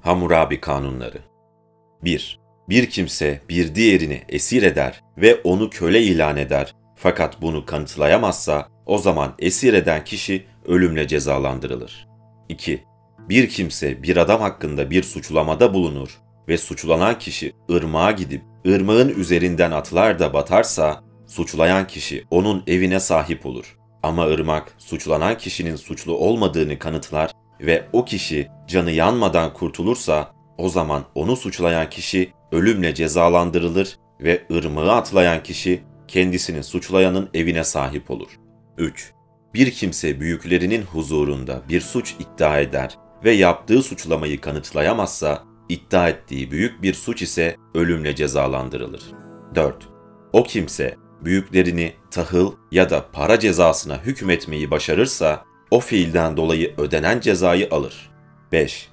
Hammurabi Kanunları 1. Bir kimse bir diğerini esir eder ve onu köle ilan eder fakat bunu kanıtlayamazsa o zaman esir eden kişi ölümle cezalandırılır. 2. Bir kimse bir adam hakkında bir suçlamada bulunur ve suçlanan kişi ırmağa gidip ırmağın üzerinden atlar da batarsa suçlayan kişi onun evine sahip olur. Ama ırmak suçlanan kişinin suçlu olmadığını kanıtlar ve o kişi canı yanmadan kurtulursa o zaman onu suçlayan kişi ölümle cezalandırılır ve ırmağı atlayan kişi kendisini suçlayanın evine sahip olur. 3. Bir kimse büyüklerinin huzurunda bir suç iddia eder ve yaptığı suçlamayı kanıtlayamazsa iddia ettiği büyük bir suç ise ölümle cezalandırılır. 4. O kimse büyüklerini tahıl ya da para cezasına hükmetmeyi başarırsa o fiilden dolayı ödenen cezayı alır. 5.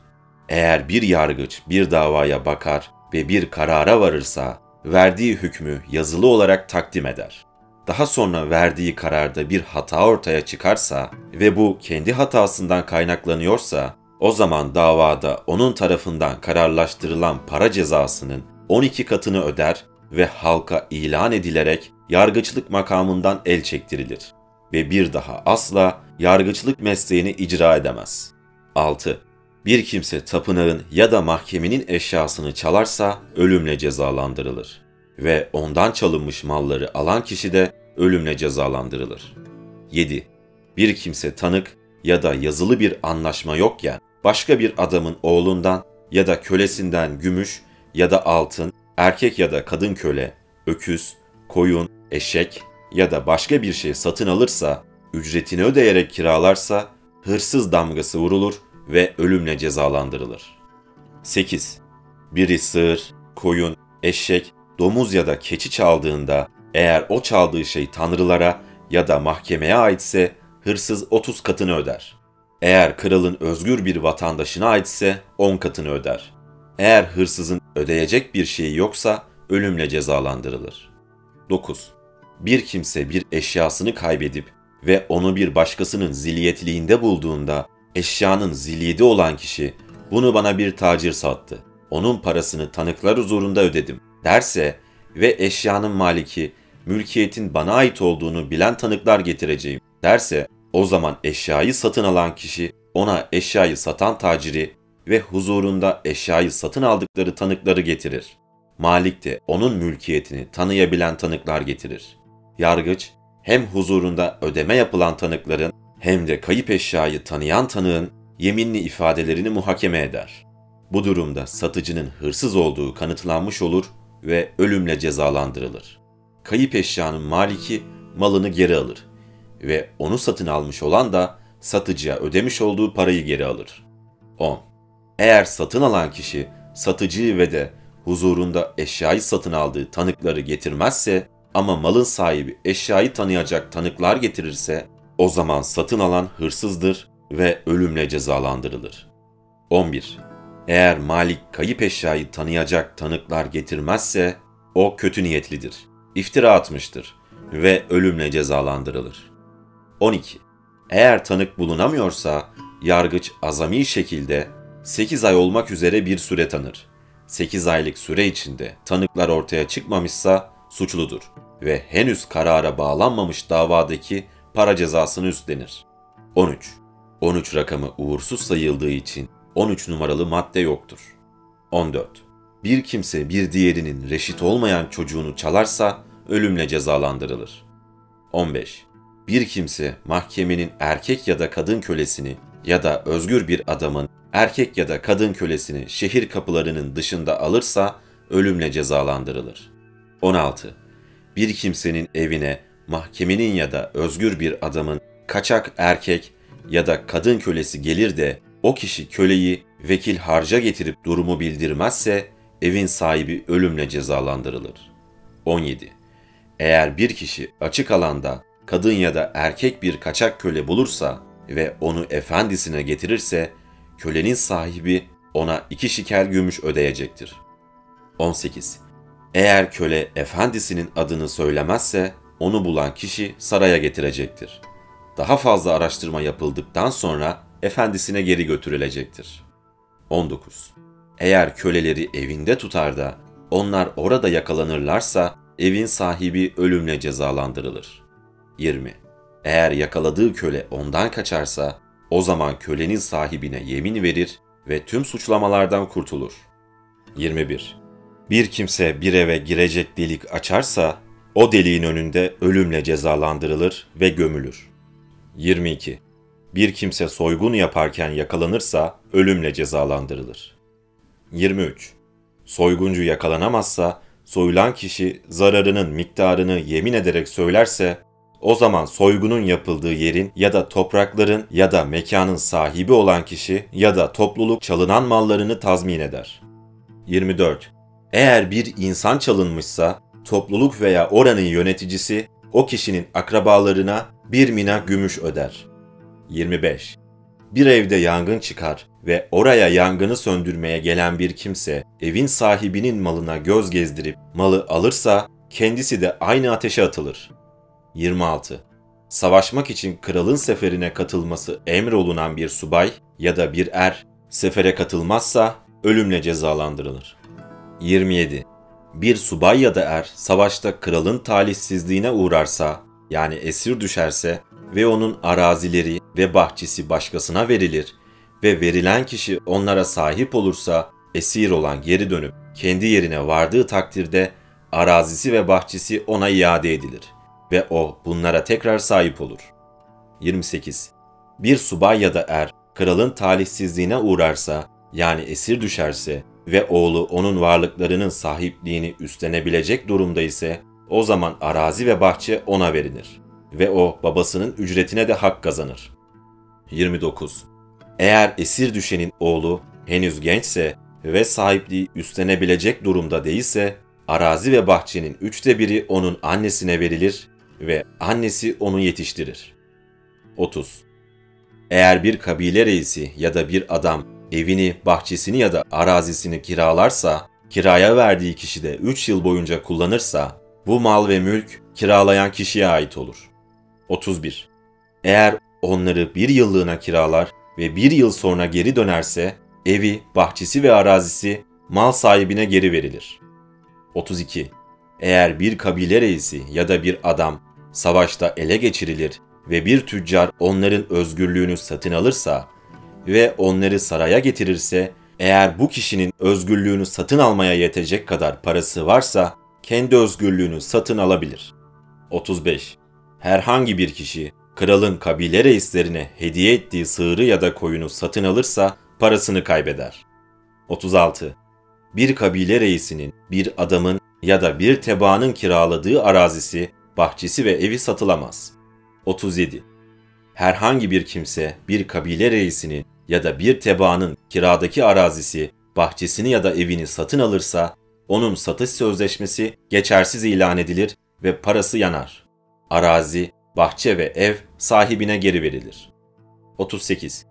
Eğer bir yargıç bir davaya bakar ve bir karara varırsa verdiği hükmü yazılı olarak takdim eder. Daha sonra verdiği kararda bir hata ortaya çıkarsa ve bu kendi hatasından kaynaklanıyorsa o zaman davada onun tarafından kararlaştırılan para cezasının 12 katını öder ve halka ilan edilerek yargıçlık makamından el çektirilir ve bir daha asla yargıçlık mesleğini icra edemez. 6. Bir kimse tapınağın ya da mahkemenin eşyasını çalarsa ölümle cezalandırılır ve ondan çalınmış malları alan kişi de ölümle cezalandırılır. 7. Bir kimse tanık ya da yazılı bir anlaşma yokken başka bir adamın oğlundan ya da kölesinden gümüş ya da altın, erkek ya da kadın köle, öküz, koyun, eşek ya da başka bir şey satın alırsa, ücretini ödeyerek kiralarsa hırsız damgası vurulur ve ölümle cezalandırılır. 8. Biri sığır, koyun, eşek, domuz ya da keçi çaldığında eğer o çaldığı şey tanrılara ya da mahkemeye aitse hırsız 30 katını öder. Eğer kralın özgür bir vatandaşına aitse 10 katını öder. Eğer hırsızın ödeyecek bir şeyi yoksa ölümle cezalandırılır. 9. Bir kimse bir eşyasını kaybedip ve onu bir başkasının ziliyetliğinde bulduğunda eşyanın ziliyeti olan kişi bunu bana bir tacir sattı. Onun parasını tanıklar huzurunda ödedim derse ve eşyanın maliki mülkiyetin bana ait olduğunu bilen tanıklar getireceğim derse o zaman eşyayı satın alan kişi ona eşyayı satan taciri ve huzurunda eşyayı satın aldıkları tanıkları getirir. Malik de onun mülkiyetini tanıyabilen tanıklar getirir. Yargıç hem huzurunda ödeme yapılan tanıkların hem de kayıp eşyayı tanıyan tanığın yeminli ifadelerini muhakeme eder. Bu durumda satıcının hırsız olduğu kanıtlanmış olur ve ölümle cezalandırılır. Kayıp eşyanın maliki malını geri alır ve onu satın almış olan da satıcıya ödemiş olduğu parayı geri alır. 10. Eğer satın alan kişi satıcıyı ve de huzurunda eşyayı satın aldığı tanıkları getirmezse ama malın sahibi eşyayı tanıyacak tanıklar getirirse o zaman satın alan hırsızdır ve ölümle cezalandırılır. 11. Eğer malik kayıp eşyayı tanıyacak tanıklar getirmezse o kötü niyetlidir, iftira atmıştır ve ölümle cezalandırılır. 12. Eğer tanık bulunamıyorsa yargıç azami şekilde 8 ay olmak üzere bir süre tanır. 8 aylık süre içinde tanıklar ortaya çıkmamışsa suçludur ve henüz karara bağlanmamış davadaki para cezasını üstlenir. 13. 13 rakamı uğursuz sayıldığı için 13 numaralı madde yoktur. 14. Bir kimse bir diğerinin reşit olmayan çocuğunu çalarsa ölümle cezalandırılır. 15. Bir kimse mahkemenin erkek ya da kadın kölesini ya da özgür bir adamın erkek ya da kadın kölesini şehir kapılarının dışında alırsa ölümle cezalandırılır. 16. Bir kimsenin evine mahkemenin ya da özgür bir adamın kaçak erkek ya da kadın kölesi gelir de o kişi köleyi vekil harca getirip durumu bildirmezse evin sahibi ölümle cezalandırılır. 17. Eğer bir kişi açık alanda kadın ya da erkek bir kaçak köle bulursa ve onu efendisine getirirse kölenin sahibi ona iki şikel gümüş ödeyecektir. 18. Eğer köle efendisinin adını söylemezse onu bulan kişi saraya getirecektir. Daha fazla araştırma yapıldıktan sonra efendisine geri götürülecektir. 19. Eğer köleleri evinde tutar da onlar orada yakalanırlarsa evin sahibi ölümle cezalandırılır. 20. Eğer yakaladığı köle ondan kaçarsa o zaman kölenin sahibine yemin verir ve tüm suçlamalardan kurtulur. 21. Bir kimse bir eve girecek delik açarsa o deliğin önünde ölümle cezalandırılır ve gömülür. 22. Bir kimse soygun yaparken yakalanırsa ölümle cezalandırılır. 23. Soyguncu yakalanamazsa soyulan kişi zararının miktarını yemin ederek söylerse o zaman soygunun yapıldığı yerin ya da toprakların ya da mekanın sahibi olan kişi ya da topluluk çalınan mallarını tazmin eder. 24. Eğer bir insan çalınmışsa topluluk veya oranın yöneticisi o kişinin akrabalarına bir mina gümüş öder. 25. Bir evde yangın çıkar ve oraya yangını söndürmeye gelen bir kimse evin sahibinin malına göz gezdirip malı alırsa kendisi de aynı ateşe atılır. 26. Savaşmak için kralın seferine katılması emrolunan bir subay ya da bir er sefere katılmazsa ölümle cezalandırılır. 27. Bir subay ya da er savaşta kralın talihsizliğine uğrarsa yani esir düşerse ve onun arazileri ve bahçesi başkasına verilir ve verilen kişi onlara sahip olursa esir olan geri dönüp kendi yerine vardığı takdirde arazisi ve bahçesi ona iade edilir ve o bunlara tekrar sahip olur. 28. Bir subay ya da er kralın talihsizliğine uğrarsa yani esir düşerse ve oğlu onun varlıklarının sahipliğini üstlenebilecek durumda ise o zaman arazi ve bahçe ona verilir ve o babasının ücretine de hak kazanır. 29. Eğer esir düşenin oğlu henüz gençse ve sahipliği üstlenebilecek durumda değilse arazi ve bahçenin üçte biri onun annesine verilir ve annesi onu yetiştirir. 30. Eğer bir kabile reisi ya da bir adam evini, bahçesini ya da arazisini kiralarsa, kiraya verdiği kişi de 3 yıl boyunca kullanırsa, bu mal ve mülk kiralayan kişiye ait olur. 31. Eğer onları bir yıllığına kiralar ve bir yıl sonra geri dönerse, evi, bahçesi ve arazisi mal sahibine geri verilir. 32. Eğer bir kabile reisi ya da bir adam savaşta ele geçirilir ve bir tüccar onların özgürlüğünü satın alırsa ve onları saraya getirirse, eğer bu kişinin özgürlüğünü satın almaya yetecek kadar parası varsa, kendi özgürlüğünü satın alabilir. 35. Herhangi bir kişi, kralın kabile reislerine hediye ettiği sığırı ya da koyunu satın alırsa, parasını kaybeder. 36. Bir kabile reisinin, bir adamın ya da bir tebaanın kiraladığı arazisi, bahçesi ve evi satılamaz. 37. Herhangi bir kimse bir kabile reisinin ya da bir tebaanın kiradaki arazisi, bahçesini ya da evini satın alırsa onun satış sözleşmesi geçersiz ilan edilir ve parası yanar. Arazi, bahçe ve ev sahibine geri verilir. 38.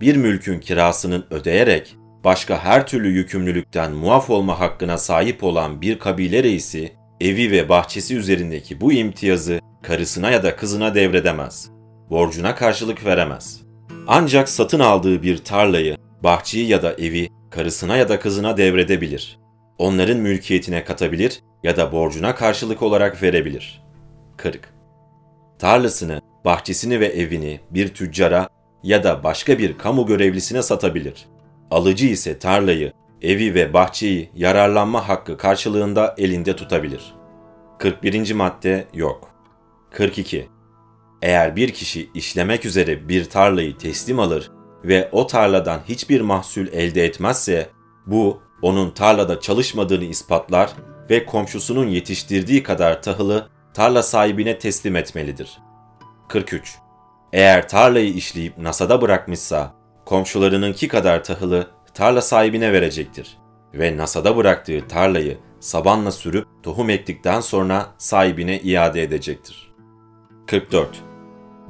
Bir mülkün kirasının ödeyerek başka her türlü yükümlülükten muaf olma hakkına sahip olan bir kabile reisi, evi ve bahçesi üzerindeki bu imtiyazı karısına ya da kızına devredemez. Borcuna karşılık veremez. Ancak satın aldığı bir tarlayı, bahçeyi ya da evi karısına ya da kızına devredebilir. Onların mülkiyetine katabilir ya da borcuna karşılık olarak verebilir. 40. Tarlasını, bahçesini ve evini bir tüccara ya da başka bir kamu görevlisine satabilir. Alıcı ise tarlayı, evi ve bahçeyi yararlanma hakkı karşılığında elinde tutabilir. 41. madde yok. 42. Eğer bir kişi işlemek üzere bir tarlayı teslim alır ve o tarladan hiçbir mahsul elde etmezse, bu onun tarlada çalışmadığını ispatlar ve komşusunun yetiştirdiği kadar tahılı tarla sahibine teslim etmelidir. 43. Eğer tarlayı işleyip nasada bırakmışsa, komşularınınki kadar tahılı tarla sahibine verecektir ve nasada bıraktığı tarlayı sabanla sürüp tohum ektikten sonra sahibine iade edecektir. 44.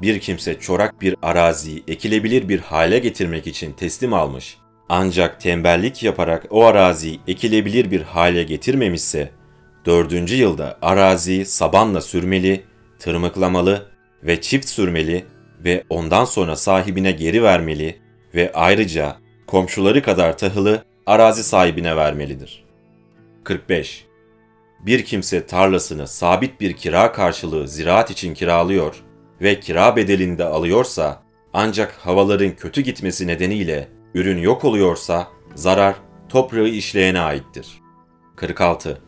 Bir kimse çorak bir araziyi ekilebilir bir hale getirmek için teslim almış ancak tembellik yaparak o araziyi ekilebilir bir hale getirmemişse, dördüncü yılda araziyi sabanla sürmeli, tırmıklamalı ve çift sürmeli ve ondan sonra sahibine geri vermeli ve ayrıca komşuları kadar tahılı arazi sahibine vermelidir. 45. Bir kimse tarlasını sabit bir kira karşılığı ziraat için kiralıyor ve kira bedelini de alıyorsa ancak havaların kötü gitmesi nedeniyle ürün yok oluyorsa zarar toprağı işleyene aittir. 46.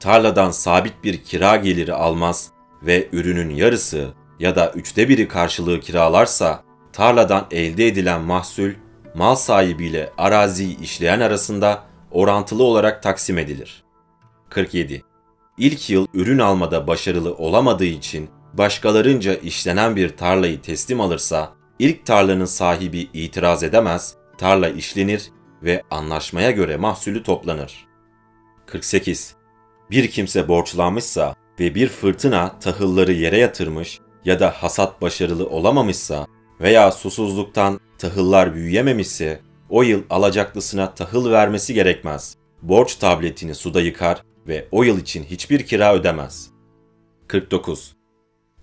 Tarladan sabit bir kira geliri almaz ve ürünün yarısı ya da üçte biri karşılığı kiralarsa tarladan elde edilen mahsul mal sahibiyle araziyi işleyen arasında orantılı olarak taksim edilir. 47. İlk yıl ürün almada başarılı olamadığı için başkalarınca işlenen bir tarlayı teslim alırsa, ilk tarlanın sahibi itiraz edemez, tarla işlenir ve anlaşmaya göre mahsulü toplanır. 48. Bir kimse borçlanmışsa ve bir fırtına tahılları yere yatırmış ya da hasat başarılı olamamışsa veya susuzluktan tahıllar büyüyememişse o yıl alacaklısına tahıl vermesi gerekmez. Borç tabletini suda yıkar ve o yıl için hiçbir kira ödemez. 49.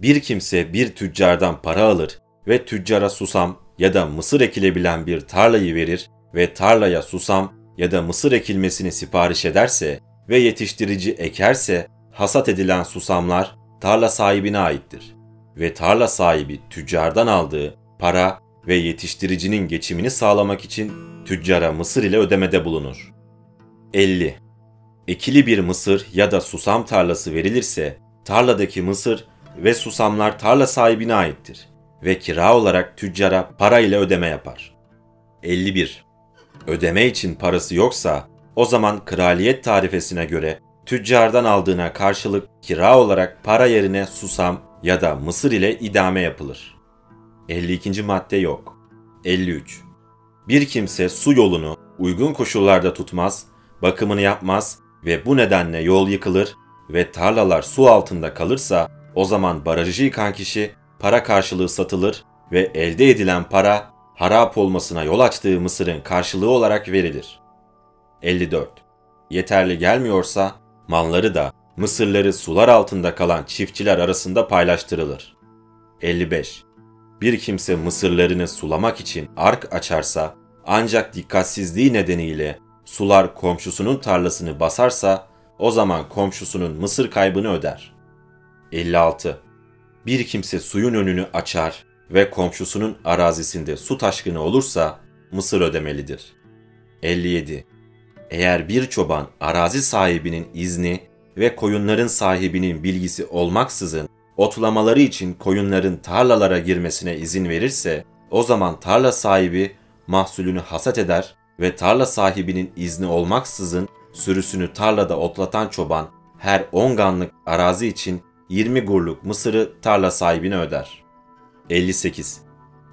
Bir kimse bir tüccardan para alır ve tüccara susam ya da mısır ekilebilen bir tarlayı verir ve tarlaya susam ya da mısır ekilmesini sipariş ederse ve yetiştirici ekerse hasat edilen susamlar tarla sahibine aittir ve tarla sahibi tüccardan aldığı para ve yetiştiricinin geçimini sağlamak için tüccara mısır ile ödemede bulunur. 50. Ekili bir mısır ya da susam tarlası verilirse tarladaki mısır ve susamlar tarla sahibine aittir ve kira olarak tüccara para ile ödeme yapar. 51. Ödeme için parası yoksa o zaman kraliyet tarifesine göre tüccardan aldığına karşılık kira olarak para yerine susam ya da mısır ile idame yapılır. 52. madde yok. 53. Bir kimse su yolunu uygun koşullarda tutmaz, bakımını yapmaz ve bu nedenle yol yıkılır ve tarlalar su altında kalırsa o zaman barajı yıkan kişi para karşılığı satılır ve elde edilen para harap olmasına yol açtığı mısırın karşılığı olarak verilir. 54. Yeterli gelmiyorsa malları da mısırları sular altında kalan çiftçiler arasında paylaştırılır. 55. Bir kimse mısırlarını sulamak için ark açarsa ancak dikkatsizliği nedeniyle sular komşusunun tarlasını basarsa o zaman komşusunun mısır kaybını öder. 56. Bir kimse suyun önünü açar ve komşusunun arazisinde su taşkını olursa mısır ödemelidir. 57. Eğer bir çoban arazi sahibinin izni ve koyunların sahibinin bilgisi olmaksızın otlamaları için koyunların tarlalara girmesine izin verirse o zaman tarla sahibi mahsulünü hasat eder ve tarla sahibinin izni olmaksızın sürüsünü tarlada otlatan çoban her 10 ganlık arazi için 20 gurluk mısırı tarla sahibine öder. 58.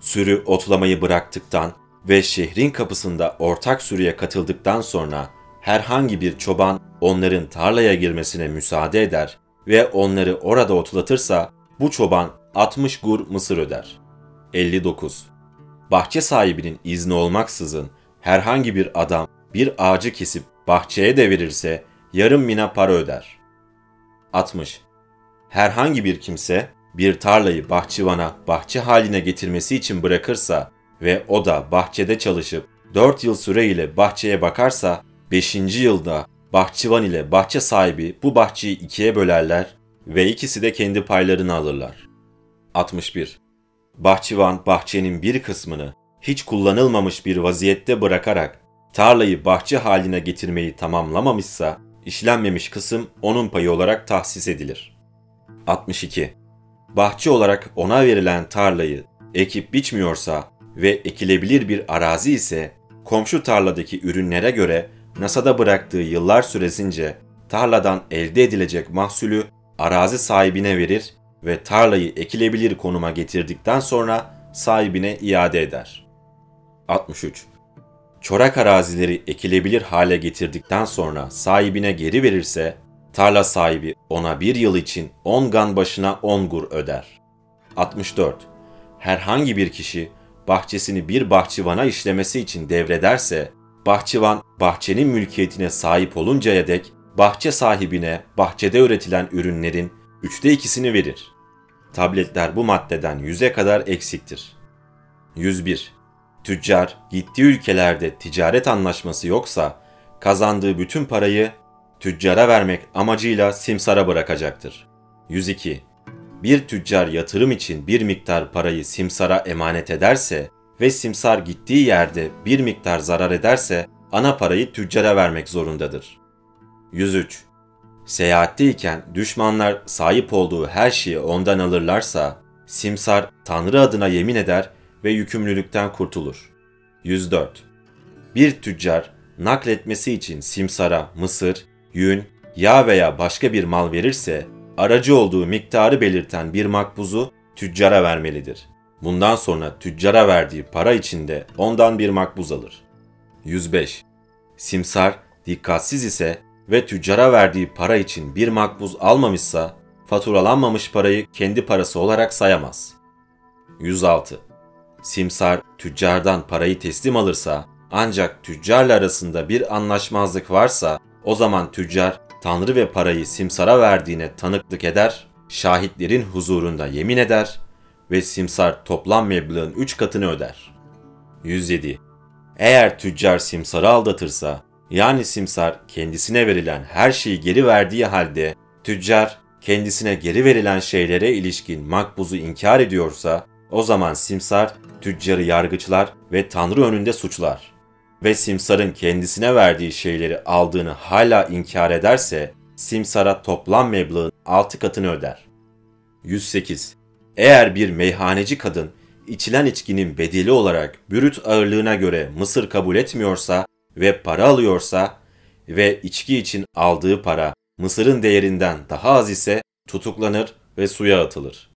Sürü otlamayı bıraktıktan ve şehrin kapısında ortak sürüye katıldıktan sonra herhangi bir çoban onların tarlaya girmesine müsaade eder ve onları orada otlatırsa bu çoban 60 gur mısır öder. 59. Bahçe sahibinin izni olmaksızın herhangi bir adam bir ağacı kesip bahçeye de verirse yarım mina para öder. 60. Herhangi bir kimse bir tarlayı bahçıvana bahçe haline getirmesi için bırakırsa ve o da bahçede çalışıp 4 yıl süreyle bahçeye bakarsa 5. yılda bahçıvan ile bahçe sahibi bu bahçeyi ikiye bölerler ve ikisi de kendi paylarını alırlar. 61. Bahçıvan bahçenin bir kısmını hiç kullanılmamış bir vaziyette bırakarak tarlayı bahçe haline getirmeyi tamamlamamışsa işlenmemiş kısım onun payı olarak tahsis edilir. 62. Bahçe olarak ona verilen tarlayı ekip biçmiyorsa ve ekilebilir bir arazi ise komşu tarladaki ürünlere göre NASA'da bıraktığı yıllar süresince tarladan elde edilecek mahsulü arazi sahibine verir ve tarlayı ekilebilir konuma getirdikten sonra sahibine iade eder. 63. Çorak arazileri ekilebilir hale getirdikten sonra sahibine geri verirse, tarla sahibi ona bir yıl için 10 gan başına 10 gur öder. 64. Herhangi bir kişi bahçesini bir bahçıvana işlemesi için devrederse, bahçıvan bahçenin mülkiyetine sahip oluncaya dek bahçe sahibine bahçede üretilen ürünlerin üçte ikisini verir. Tabletler bu maddeden yüze kadar eksiktir. 101. Tüccar gittiği ülkelerde ticaret anlaşması yoksa kazandığı bütün parayı tüccara vermek amacıyla simsara bırakacaktır. 102. Bir tüccar yatırım için bir miktar parayı simsara emanet ederse ve simsar gittiği yerde bir miktar zarar ederse ana parayı tüccara vermek zorundadır. 103. Seyahatteyken düşmanlar sahip olduğu her şeyi ondan alırlarsa simsar Tanrı adına yemin eder ve yükümlülükten kurtulur. 104. Bir tüccar nakletmesi için simsara mısır, yün, yağ veya başka bir mal verirse aracı olduğu miktarı belirten bir makbuzu tüccara vermelidir. Bundan sonra tüccara verdiği para içinde ondan bir makbuz alır. 105. Simsar dikkatsiz ise ve tüccara verdiği para için bir makbuz almamışsa faturalanmamış parayı kendi parası olarak sayamaz. 106. Simsar tüccardan parayı teslim alırsa ancak tüccarla arasında bir anlaşmazlık varsa o zaman tüccar Tanrı ve parayı simsara verdiğine tanıklık eder, şahitlerin huzurunda yemin eder ve simsar toplam meblağın 3 katını öder. 107. Eğer tüccar simsarı aldatırsa, yani simsar kendisine verilen her şeyi geri verdiği halde, tüccar kendisine geri verilen şeylere ilişkin makbuzu inkar ediyorsa, o zaman simsar tüccarı yargıçlar ve Tanrı önünde suçlar. Ve simsarın kendisine verdiği şeyleri aldığını hala inkar ederse, simsara toplam meblağın 6 katını öder. 108. Eğer bir meyhaneci kadın içilen içkinin bedeli olarak bürüt ağırlığına göre mısır kabul etmiyorsa ve para alıyorsa ve içki için aldığı para mısırın değerinden daha az ise tutuklanır ve suya atılır.